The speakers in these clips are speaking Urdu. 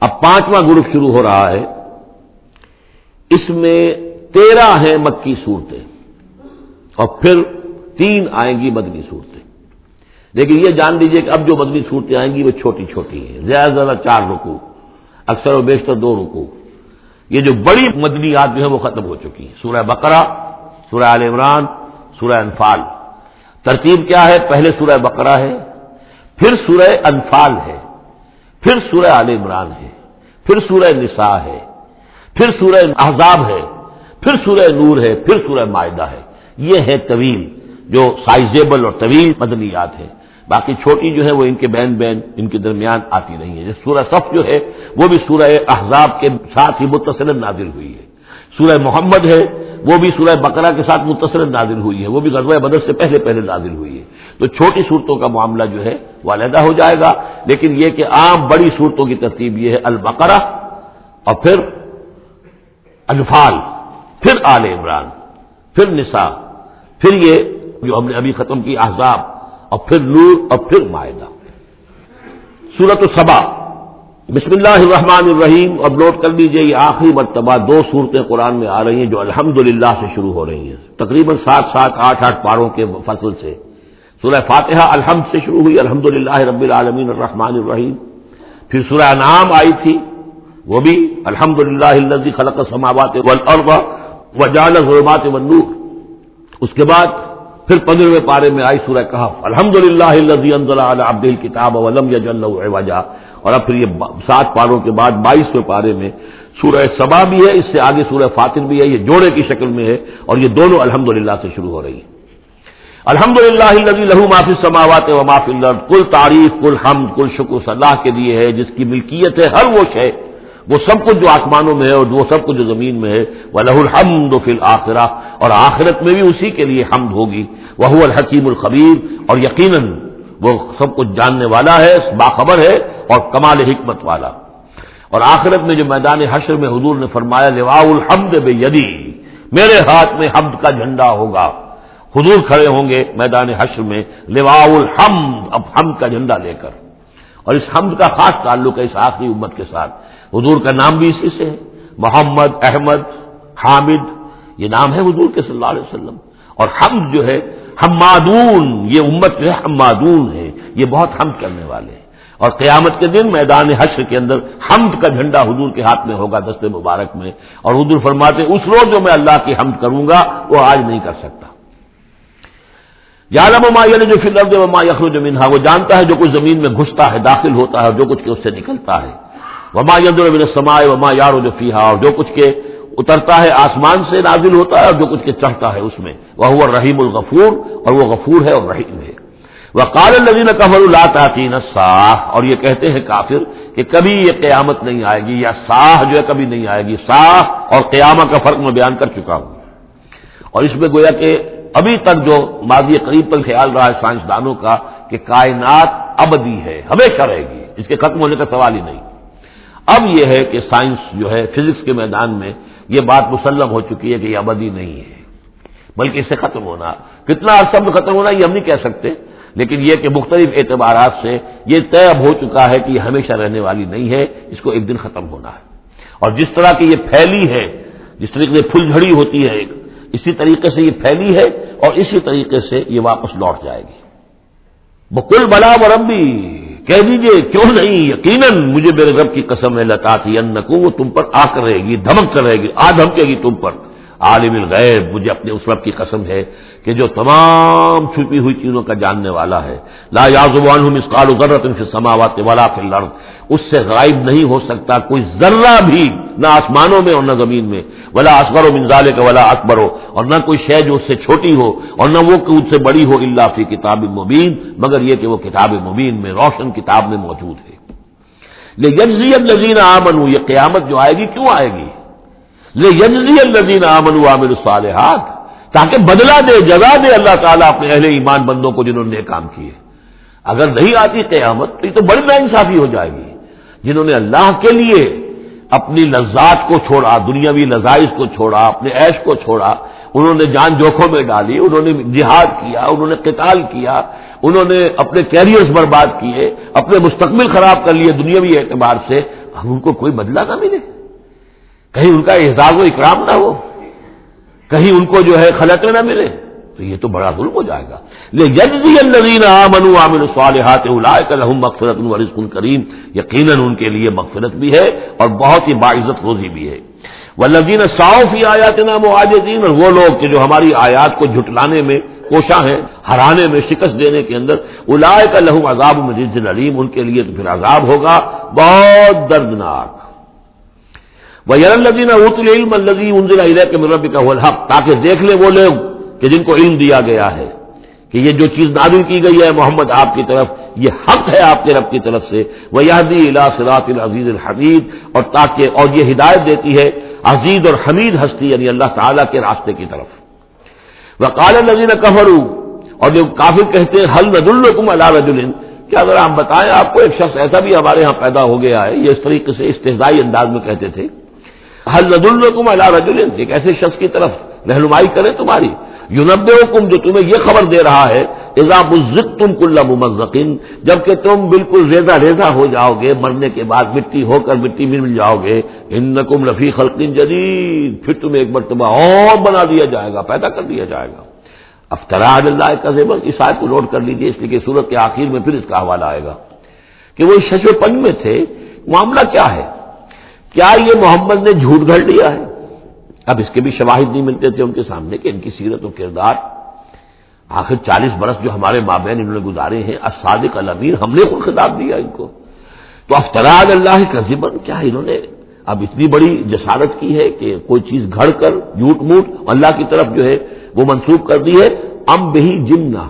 اب پانچواں گروپ شروع ہو رہا ہے۔ اس میں تیرہ ہیں مکی صورتیں۔ اور پھر تین آئیں گی مدنی صورتیں۔ لیکن یہ جان لیجیے کہ اب جو مدنی صورتیں آئیں گی وہ چھوٹی چھوٹی ہیں۔ زیادہ زیادہ چار رکو اکثر و بیشتر دو رکو یہ جو بڑی مدنیات جو ہیں وہ ختم ہو چکی ہیں۔ سورہ بقرہ، سورہ عال عمران، سورہ انفال۔ ترتیب کیا ہے؟ پہلے سورہ بقرہ ہے، پھر سورہ انفال ہے۔ پھر سورہ عال عمران ہے، پھر سورہ نساء ہے، پھر سورہ احزاب ہے، پھر سورہ نور ہے، پھر سورہ معاہدہ ہے۔ یہ ہے طویل جو سائزیبل اور طویل مدنیات ہے باقی چھوٹی جو ہے وہ ان کے بین بین، ان کے درمیان آتی نہیں ہے سورہ صف جو ہے، وہ بھی سورہ احزاب کے ساتھ ہی متصل نازل ہوئی ہے۔ سورہ محمد ہے، وہ بھی سورہ بقرہ کے ساتھ متصل نازل ہوئی ہے۔ وہ بھی غزوہ بدر سے پہلے پہلے نازل ہوئی ہے۔ تو چھوٹی صورتوں کا معاملہ جو ہے وہ علیحدہ ہو جائے گا۔ لیکن یہ کہ عام بڑی صورتوں کی ترتیب یہ ہے البقرہ اور پھر انفال پھر آل عمران، پھر نساء، پھر یہ جو ہم نے ابھی ختم کی احزاب، اور پھر نور، اور پھر معاہدہ سورت الصبا بسم اللہ الرحمن الرحیم۔ اب نوٹ کر لیجیے یہ آخری مرتبہ دو صورتیں قرآن میں آ رہی ہیں جو الحمد سے شروع ہو رہی ہیں۔ تقریباً سات سات، آٹھ آٹھ پاروں کے فصل سے۔ سورہ فاتحہ الحمد سے شروع ہوئی الحمد رب العالمین الرحمن الرحیم۔ پھر سورہ نام آئی تھی، وہ بھی الحمد للہ خلق سماوات وجال ظلمات ونور اس کے بعد پھر پندرہویں پارے میں آئی سورہ کہف الحمد للہ عبد الکتاب ولم وجہ اور اب پھر یہ سات پاروں کے بعد بائیسویں پارے میں سورہ سبا بھی ہے، اس سے آگے سورہ فاتر بھی ہے، یہ جوڑے کی شکل میں ہے اور یہ دونوں الحمد سے شروع ہو رہی ہے الحمد للہ لہو معافی سماوات و معافی کل تعریف، کل حمد، کل شکر صلاح کے لیے ہے، جس کی ملکیت ہے، ہر وہ شے، وہ سب کچھ جو آسمانوں میں ہے اور وہ سب کچھ جو زمین میں ہے وہ لہ الحمد فی الآخرہ، اور آخرت میں بھی اسی کے لیے حمد ہوگی۔ وہ الحکیم الخبیر اور یقیناً وہ سب کچھ جاننے والا ہے، باخبر ہے، اور کمال حکمت والا۔ اور آخرت میں جو میدان حشر میں حضور نے فرمایا لوا الحمد بے یدی میرے ہاتھ میں حمد کا جھنڈا ہوگا۔ حضور کھڑے ہوں گے میدان حشر میں لوا الحمد، اب حمد کا جھنڈا لے کر۔ اور اس حمد کا خاص تعلق ہے اس آخری امت کے ساتھ۔ حضور کا نام بھی اسی سے ہے۔ محمد، احمد، حامد، یہ نام ہے حضور کے صلی اللہ علیہ وسلم۔ اور حمد جو ہے، حمادون، یہ امت جو ہے حمادون ہے۔ یہ بہت حمد کرنے والے ہیں۔ اور قیامت کے دن میدان حشر کے اندر حمد کا جھنڈا حضور کے ہاتھ میں ہوگا دست مبارک میں۔ اور حضور فرماتے اس روز جو میں اللہ کی حمد کروں گا، وہ آج نہیں کر سکتا۔ یالم ما یعنی جو فلر وما یخر جو منہا وہ جانتا ہے جو کچھ زمین میں گھستا ہے، داخل ہوتا ہے اور جو کچھ اس سے نکلتا ہے۔ وما من سمائے وما یارو جو فیحا اور جو کچھ کے اترتا ہے آسمان سے نازل ہوتا ہے اور جو کچھ کے چڑھتا ہے اس میں۔ وہ ہوا رحیم الغفور، اور وہ غفور ہے اور رحیم ہے۔ وہ کال الدین قبر اللہ تعطین ساہ اور یہ کہتے ہیں کافر کہ کبھی یہ قیامت نہیں آئے گی، یا ساہ جو ہے کبھی نہیں آئے گی۔ ساہ اور قیامت کا فرق میں بیان کر چکا ہوں۔ اور اس میں گویا کہ ابھی تک جو ماضی قریب پر خیال رہا ہے سائنسدانوں کا کہ کائنات ابدی ہے، ہمیشہ رہے گی، اس کے ختم ہونے کا سوال ہی نہیں۔ اب یہ ہے کہ سائنس جو ہے، فزکس کے میدان میں یہ بات مسلم ہو چکی ہے کہ یہ ابدی نہیں ہے۔ بلکہ اس سے ختم ہونا، کتنا عرصہ میں ختم ہونا، یہ ہم نہیں کہہ سکتے۔ لیکن یہ کہ مختلف اعتبارات سے یہ طے اب ہو چکا ہے کہ یہ ہمیشہ رہنے والی نہیں ہے، اس کو ایک دن ختم ہونا ہے۔ اور جس طرح کی یہ پھیلی ہے، جس طریقے سے پھل جھڑی ہوتی ہے ایک اسی طریقے سے یہ پھیلی ہے اور اسی طریقے سے یہ واپس لوٹ جائے گی۔ بکل بلا برمبی کہہ دیجیے کیوں نہیں؟ یقیناً مجھے میرے رب کی قسم ہے لتا تھی ان وہ تم پر آ کر رہے گی، دھمک کر رہے گی، آ دھمکے گی تم پر۔ عالم الغیب، مجھے اپنے اس رب کی قسم ہے کہ جو تمام چھپی ہوئی چیزوں کا جاننے والا ہے۔ لا یازوان ہوں مسکال ضرورت ان سے سماوات والا فی اس سے غائب نہیں ہو سکتا کوئی ذرہ بھی نہ آسمانوں میں اور نہ زمین میں۔ ولا اصغر و منظال کا ولا اکبر۔ ہو اور نہ کوئی شے جو اس سے چھوٹی ہو اور نہ وہ اس سے بڑی ہو اللہ فی کتاب مبین، مگر یہ کہ وہ کتاب مبین میں، روشن کتاب میں موجود ہے۔ لیکن الزین آمن یہ قیامت جو آئے گی کیوں آئے گی؟ لے یجزی الزین آمن عامر الصالحات، تاکہ بدلا دے جگہ دے اللہ تعالیٰ اپنے اہل ایمان بندوں کو جنہوں نے کام کیے۔ اگر نہیں آتی قیامت، تو یہ تو بڑی بے انصافی ہو جائے گی۔ جنہوں نے اللہ کے لیے اپنی لذات کو چھوڑا، دنیاوی لذائز کو چھوڑا، اپنے عیش کو چھوڑا، انہوں نے جان جوکھوں میں ڈالی، انہوں نے جہاد کیا، انہوں نے قتال کیا، انہوں نے اپنے کیریئرز برباد کیے، اپنے مستقبل خراب کر لیے دنیاوی اعتبار سے، ہم ان کو کوئی بدلہ نہ ملے۔ کہیں ان کا احساس و اکرام نہ ہو، کہیں ان کو جو ہے خلط نہ ملے، تو یہ تو بڑا ظلم ہو جائے گا۔ لیکن منو عامل صالحات الحم مغفرت الرسکن کریم، یقیناً ان کے لیے مغفرت بھی ہے اور بہت ہی باعزت روزی بھی ہے۔ وہ لذین صاف ہی آیات نام و اور وہ لوگ کہ جو ہماری آیات کو جھٹلانے میں کوشاں ہیں، ہرانے میں شکست دینے کے اندر الائے کا لہو عذاب مجید علیم، ان کے لیے تو پھر عذاب ہوگا، بہت دردناک۔ وہ یلدین ات العلم الزی انزل علیہ کے کا تاکہ دیکھ لیں وہ لوگ کہ جن کو علم دیا گیا ہے کہ یہ جو چیز نادل کی گئی ہے محمد آپ کی طرف، یہ حق ہے آپ کے رب کی طرف سے۔ وہ یادی الا صراط العزیز الحمید اور تاکہ اور یہ ہدایت دیتی ہے عزیز اور حمید ہستی یعنی اللہ تعالیٰ کے راستے کی طرف۔ وہ کال نظین کفرو اور جو کافر کہتے ہیں حل ند الرکم اللہ کیا اگر آپ بتائیں، آپ کو ایک شخص ایسا بھی ہمارے یہاں پیدا ہو گیا ہے، یہ اس طریقے سے استحدائی انداز میں کہتے تھے۔ حل ند الرکم اللہ رد الن ایک ایسے شخص کی طرف رہنمائی کریں تمہاری. یونب حکم جو تمہیں یہ خبر دے رہا ہے اضاب الزت تم کل ممزقین جبکہ تم بالکل ریزا ریزا ہو جاؤ گے مرنے کے بعد مٹی ہو کر مٹی میں مل جاؤ گے ان نقم رفیع خلقین جدید، پھر تمہیں ایک مرتبہ اور بنا دیا جائے گا، پیدا کر دیا جائے گا۔ افطرا اللہ کا زیبر، اس آیت کو نوٹ کر لیجیے اس لیے کہ صورت کے آخر میں پھر اس کا حوالہ آئے گا کہ وہ شش و پنج میں تھے، معاملہ کیا ہے؟ کیا یہ محمد نے جھوٹ گھڑ لیا ہے؟ اب اس کے بھی شواہد نہیں ملتے تھے ان کے سامنے کہ ان کی سیرت و کردار آخر چالیس برس جو ہمارے مابین انہوں نے گزارے ہیں اسادق الامیر، ہم نے خود خطاب دیا ان کو۔ تو افطراد اللہ کا ذبن کیا انہوں نے؟ اب اتنی بڑی جسارت کی ہے کہ کوئی چیز گھڑ کر جھوٹ موٹ اللہ کی طرف جو ہے وہ منسوخ کر دی ہے۔ ام بہی جمنا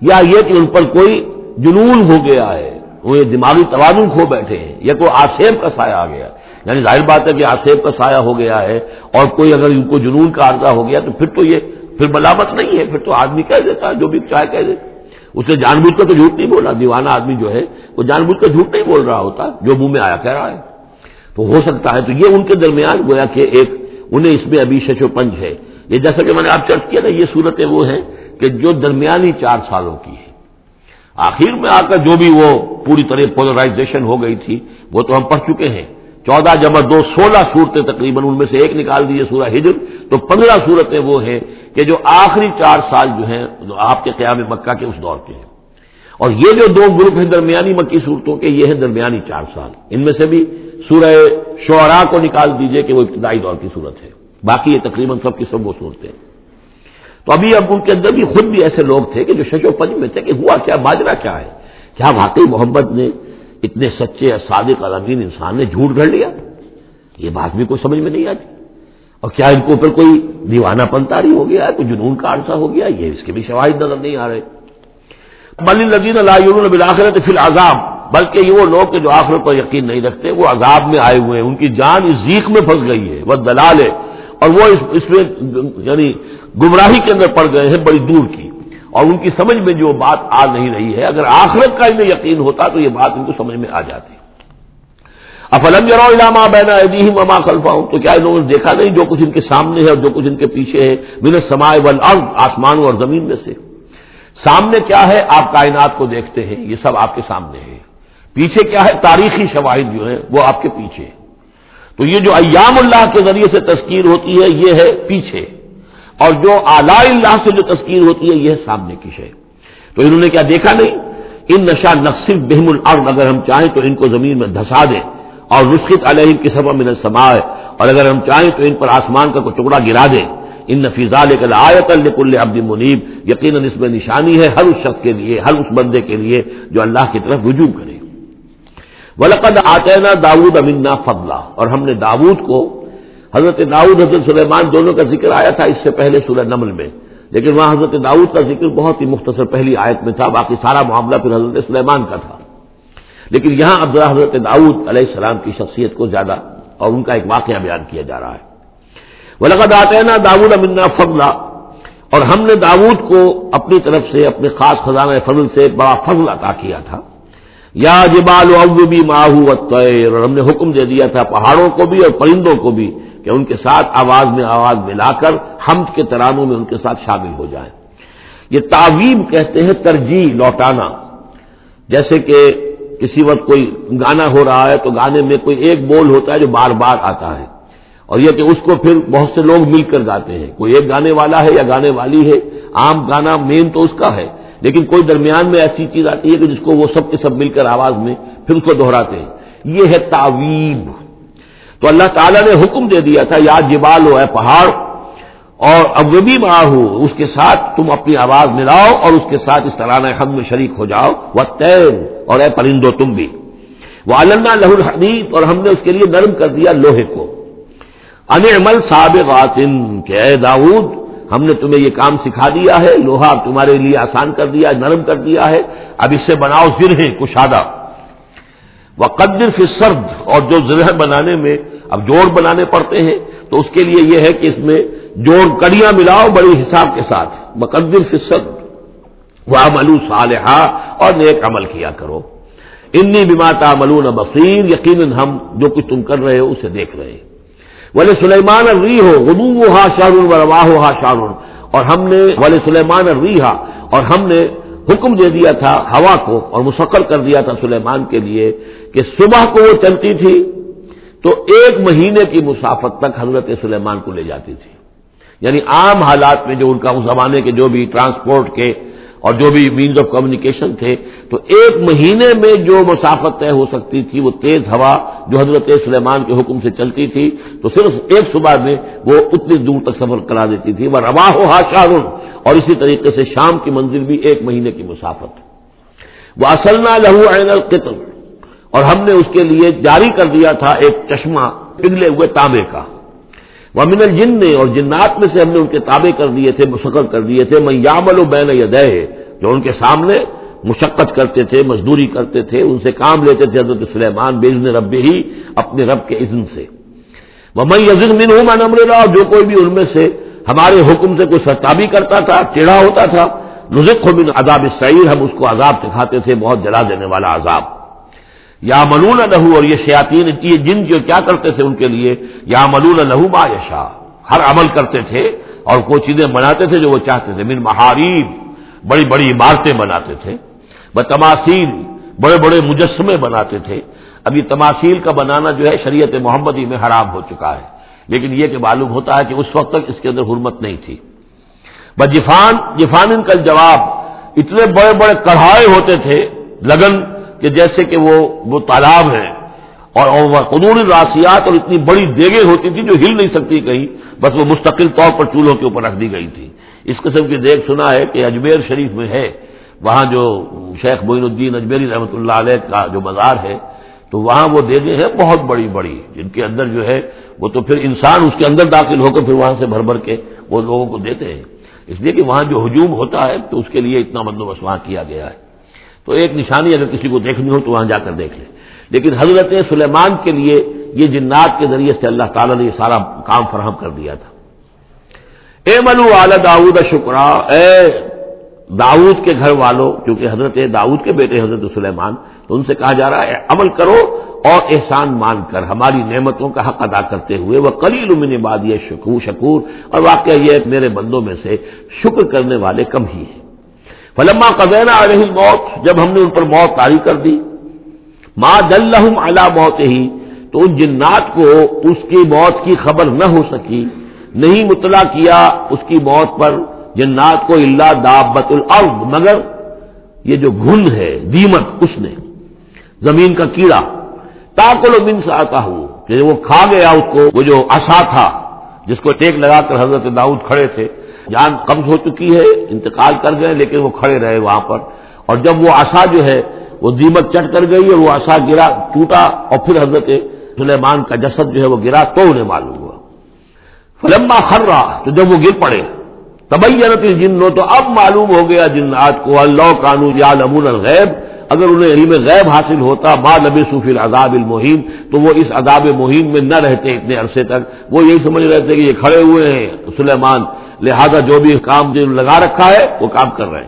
یا یہ کہ ان پر کوئی جنون ہو گیا ہے، وہ دماغی توازن کھو بیٹھے ہیں، یا کوئی آسیب کا سایہ آ گیا ہے۔ یعنی ظاہر بات ہے کہ آسیب کا سایہ ہو گیا ہے اور کوئی اگر ان کو جنون کا عرضہ ہو گیا تو پھر تو یہ پھر ملامت نہیں ہے، پھر تو آدمی کہہ دیتا ہے، جو بھی چاہے کہہ دیتا اسے جان بوجھ کر تو جھوٹ نہیں بولا دیوانہ آدمی جو ہے، وہ جان بوجھ کر جھوٹ نہیں بول رہا ہوتا، جو منہ میں آیا کہہ رہا ہے۔ تو ہو سکتا ہے، تو یہ ان کے درمیان گویا کہ ایک انہیں اس میں ابھی شش و پنج ہے۔ یہ جیسا کہ میں نے آپ چرچ کیا نا، یہ صورتیں وہ ہیں کہ جو درمیانی چار سالوں کی ہے آخر میں آ کر جو بھی وہ پوری طرح پولرائزیشن ہو گئی تھی، وہ تو ہم پڑھ چکے ہیں۔ چودہ جمع دو، سولہ صورتیں تقریباً ان میں سے ایک نکال دیجیے سورہ ہجر۔ تو پندرہ صورتیں وہ ہیں کہ جو آخری چار سال جو ہیں آپ کے قیام مکہ کے اس دور کے ہیں۔ اور یہ جو دو گروپ ہیں درمیانی مکی صورتوں کے، یہ ہیں درمیانی چار سال۔ ان میں سے بھی سورہ شعراء کو نکال دیجیے کہ وہ ابتدائی دور کی صورت ہے۔ باقی یہ تقریباً سب کی سب وہ صورتیں تو ابھی اب ان کے اندر بھی خود بھی ایسے لوگ تھے کہ جو شش و پنج میں تھے کہ ہوا کیا باجرا کیا ہے؟ کیا واقعی محمد نے اتنے سچے یا صادق الامین انسان نے جھوٹ گھڑ لیا؟ یہ بات بھی کوئی سمجھ میں نہیں آتی۔ اور کیا ان کے اوپر کوئی دیوانہ پنتاری ہو گیا ہے؟ کوئی جنون کا عرصہ ہو گیا یہ اس کے بھی شواہد نظر نہیں آ رہے۔ مل لدین اللہ بلاخرت فی العذاب، بلکہ یہ وہ لوگ جو آخر پر یقین نہیں رکھتے، وہ عذاب میں آئے ہوئے ہیں۔ ان کی جان اس ذیق میں پھنس گئی ہے وہ دلال ہے۔ اور وہ اس میں یعنی گمراہی کے اندر پڑ گئے ہیں، بڑی دور کی۔ اور ان کی سمجھ میں جو بات آ نہیں رہی ہے، اگر آخرت کا انہیں یقین ہوتا تو یہ بات ان کو سمجھ میں آ جاتی۔ افلم جرو علامہ بینا ادیم اما خلفا ہوں تو کیا انہوں نے دیکھا نہیں جو کچھ ان کے سامنے ہے اور جو کچھ ان کے پیچھے ہے؟ من سمائے ول آسمانوں اور زمین میں سے۔ سامنے کیا ہے؟ آپ کائنات کو دیکھتے ہیں، یہ سب آپ کے سامنے ہے۔ پیچھے کیا ہے؟ تاریخی شواہد جو ہے وہ آپ کے پیچھے۔ تو یہ جو ایام اللہ کے ذریعے سے تذکیر ہوتی ہے، یہ ہے پیچھے۔ اور جو اعلی اللہ سے جو تذکیر ہوتی ہے، یہ سامنے کی شے۔ تو انہوں نے کیا دیکھا نہیں؟ ان نشا نقصف بہم الارض، اگر ہم چاہیں تو ان کو زمین میں دھسا دیں۔ اور رسخت علیہ کی سبب من السماء۔ اور اگر ہم چاہیں تو ان پر آسمان کا کوئی ٹکڑا گرا دیں۔ ان نفیزہ لے کر آیت الکل عبد منیب۔ یقیناً اس میں نشانی ہے ہر اس شخص کے لیے، ہر اس بندے کے لیے جو اللہ کی طرف رجوع کرے۔ ولقد آتینا داود امنا فضلہ اور ہم نے داود کو حضرت داؤد حضرت سلیمان دونوں کا ذکر آیا تھا اس سے پہلے سورہ نمل میں۔ لیکن وہاں حضرت داؤد کا ذکر بہت ہی مختصر پہلی آیت میں تھا، باقی سارا معاملہ پھر حضرت سلیمان کا تھا۔ لیکن یہاں اب ذرا حضرت داؤد علیہ السلام کی شخصیت کو زیادہ اور ان کا ایک واقعہ بیان کیا جا رہا ہے۔ وہ لگا آتے نا داود امنا فضلہ اور ہم نے داود کو اپنی طرف سے، اپنے خاص خزانہ فضل سے بڑا فضل عطا کیا تھا۔ یا جبال بھی ماہو اور ہم نے حکم دے دیا تھا پہاڑوں کو بھی اور پرندوں کو بھی کہ ان کے ساتھ آواز میں آواز ملا کر حمد کے ترانوں میں ان کے ساتھ شامل ہو جائیں۔ یہ تعویب کہتے ہیں ترجیح لوٹانا۔ جیسے کہ کسی وقت کوئی گانا ہو رہا ہے تو گانے میں کوئی ایک بول ہوتا ہے جو بار بار آتا ہے۔ اور یہ کہ اس کو پھر بہت سے لوگ مل کر گاتے ہیں۔ کوئی ایک گانے والا ہے یا گانے والی ہے، عام گانا مین تو اس کا ہے۔ لیکن کوئی درمیان میں ایسی چیز آتی ہے کہ جس کو وہ سب کے سب مل کر آواز میں پھر اس کو دہراتے ہیں۔ یہ ہے تعویب۔ تو اللہ تعالیٰ نے حکم دے دیا تھا، یا جبال ہو ہے پہاڑ، اور اب وہ بھی ماں ہو، اس کے ساتھ تم اپنی آواز ملاؤ اور اس کے ساتھ اس طرح ہم میں شریک ہو جاؤ۔ وہ تین اور اے پرندو تم بھی۔ وہ علنا لہ الحدیث اور ہم نے اس کے لیے نرم کر دیا لوہے کو۔ ان عمل سابق کہ اے داود ہم نے تمہیں یہ کام سکھا دیا ہے، لوہا تمہارے لیے آسان کر دیا، نرم کر دیا ہے۔ اب اس سے بناؤ زرہیں کشادہ وہ قدر فی سرد اور جو زرہ بنانے میں اب جوڑ بنانے پڑتے ہیں تو اس کے لیے یہ ہے کہ اس میں جوڑ کڑیاں ملاؤ بڑی حساب کے ساتھ۔ مقدر فی سرد وہ ملو صالحہ اور نیک عمل کیا کرو۔ انی بیماتا ملون بصیر یقیناً ہم جو کچھ تم کر رہے ہو اسے دیکھ رہے ہیں۔ ولی سلیمان ری ہو غدو ہا شارون و رواہ ہا شارون اور ہم نے ولی سلیمان ری اور ہم نے حکم دے دیا تھا، ہوا کو، اور مسقر کر دیا تھا سلیمان کے لیے کہ صبح کو وہ چلتی تھی تو ایک مہینے کی مسافت تک حضرت سلیمان کو لے جاتی تھی۔ یعنی عام حالات میں جو ان کا اس زمانے کے جو بھی ٹرانسپورٹ کے اور جو بھی مینز آف کمیونیکیشن تھے، تو ایک مہینے میں جو مسافت طے ہو سکتی تھی، وہ تیز ہوا جو حضرت سلیمان کے حکم سے چلتی تھی، تو صرف ایک صبح میں وہ اتنی دور تک سفر کرا دیتی تھی۔ وہ روا ہو ہاشارن اور اسی طریقے سے شام کی منزل بھی ایک مہینے کی مسافت۔ وہ اصل نہ لہو عین القتل اور ہم نے اس کے لیے جاری کر دیا تھا ایک چشمہ پگلے ہوئے تانبے کا۔ وہ من الجن نے، اور جنات میں سے ہم نے ان کے تابع کر دیے تھے مسقر کر دیے تھے میں یامل و بین یدے جو ان کے سامنے مشقت کرتے تھے، مزدوری کرتے تھے، ان سے کام لیتے تھے حضرت سلیمان بیزن رب ہی، اپنے رب کے اذن سے۔ وہ میں یزن من ہوں میں نمر اور جو کوئی بھی ان میں سے ہمارے حکم سے کوئی سرتابی کرتا تھا ٹیڑھا ہوتا تھا نزق من عذاب سعیر ہم اس کو عذاب سکھاتے تھے، بہت جلا دینے والا عذاب۔ یا ملون لہو اور یہ شیاتین یہ جن جو کیا کرتے تھے ان کے لیے یا ملون لہو با یشا ہر عمل کرتے تھے اور وہ چیزیں بناتے تھے جو وہ چاہتے تھے۔ من محاریب بڑی بڑی عمارتیں بناتے تھے۔ وہ بڑے بڑے مجسمے بناتے تھے۔ اب یہ تماثیل کا بنانا جو ہے شریعت محمدی میں حرام ہو چکا ہے۔ لیکن یہ کہ معلوم ہوتا ہے کہ اس وقت تک اس کے اندر حرمت نہیں تھی۔ بس جفان جفان کا جواب۔ اتنے بڑے بڑے کڑھائے ہوتے تھے، لگن کہ جیسے کہ وہ وہ تالاب ہیں اور قدور راسیات اور اتنی بڑی دیگیں ہوتی تھی جو ہل نہیں سکتی کہیں، بس وہ مستقل طور پر چولہوں کے اوپر رکھ دی گئی تھی۔ اس قسم کی دیکھ سنا ہے کہ اجمیر شریف میں ہے، وہاں جو شیخ معین الدین اجمیری رحمۃ اللہ علیہ کا جو مزار ہے، تو وہاں وہ دیگیں ہیں بہت بڑی بڑی، جن کے اندر جو ہے وہ تو پھر انسان اس کے اندر داخل ہو کر پھر وہاں سے بھر بھر کے وہ لوگوں کو دیتے ہیں۔ اس لیے کہ وہاں جو ہجوم ہوتا ہے تو اس کے لیے اتنا بندوبست وہاں کیا گیا ہے۔ تو ایک نشانی اگر کسی کو دیکھنی ہو تو وہاں جا کر دیکھ لیں لیکن حضرت سلیمان کے لیے یہ جنات کے ذریعے سے اللہ تعالیٰ نے یہ سارا کام فراہم کر دیا تھا۔ اے ملو اعلی داود شکرا۔ اے داود کے گھر والوں، کیونکہ حضرت داود کے بیٹے حضرت سلیمان، تو ان سے کہا جا رہا ہے عمل کرو اور احسان مان کر ہماری نعمتوں کا حق ادا کرتے ہوئے وہ کلیل من باد یہ شکور شکور۔ اور واقعہ یہ میرے بندوں میں سے شکر کرنے والے کم ہی ہیں۔ فلما قبینا آ رہی موت جب ہم نے ان پر موت تاری کر دی ماں دل اللہ موت ہی تو ان جنات کو اس کی موت کی خبر نہ ہو سکی، نہیں مطلع کیا اس کی موت پر جنات کو اللہ دابت الارض، مگر یہ جو گھن ہے، دیمت اس نے، زمین کا کیڑا، تاکل و من سے آتا ہوں کہ وہ کھا گیا اس کو، وہ جو اصا تھا، جس کو ٹیک لگا کر حضرت داؤد کھڑے تھے جان قبض ہو چکی ہے، انتقال کر گئے، لیکن وہ کھڑے رہے وہاں پر۔ اور جب وہ آسا جو ہے، وہ دیمک چٹ کر گئی اور وہ آسا گرا، ٹوٹا اور پھر حضرت سلیمان کا جسد جو ہے، وہ گرا تو انہیں معلوم ہوا۔ فلما خر رہا تو جب وہ گر پڑے، تبینت جن تو اب معلوم ہو گیا جنات کو، اللہ کانو یا لمون الغیب۔ اگر انہیں علم غیب حاصل ہوتا با نبی صوفی العذاب المہین تو وہ اس عذاب مہین میں نہ رہتے اتنے عرصے تک۔ وہ یہی سمجھ رہے تھے کہ یہ کھڑے ہوئے ہیں۔ سلیمان لہذا جو بھی کام جو لگا رکھا ہے وہ کام کر رہے ہیں۔